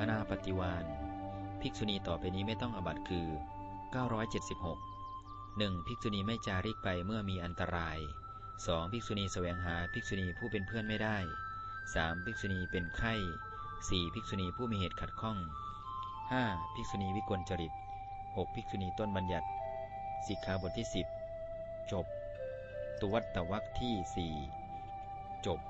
อนาปฏิวานภิกษุณีต่อไปนี้ไม่ต้องอบัตคือ 976 1. ภิกษุณีไม่จาริกไปเมื่อมีอันตราย 2. ภิกษุณีแสวงหาภิกษุณีผู้เป็นเพื่อนไม่ได้ 3. ภิกษุณีเป็นไข้ 4. ภิกษุณีผู้มีเหตุขัดข้อง 5. ภิกษุณีวิกลจริต 6. ภิกษุณีต้นบัญญัติสิกขาบทที่ 10 จบ ตุวัตตวักที่ 4 จบ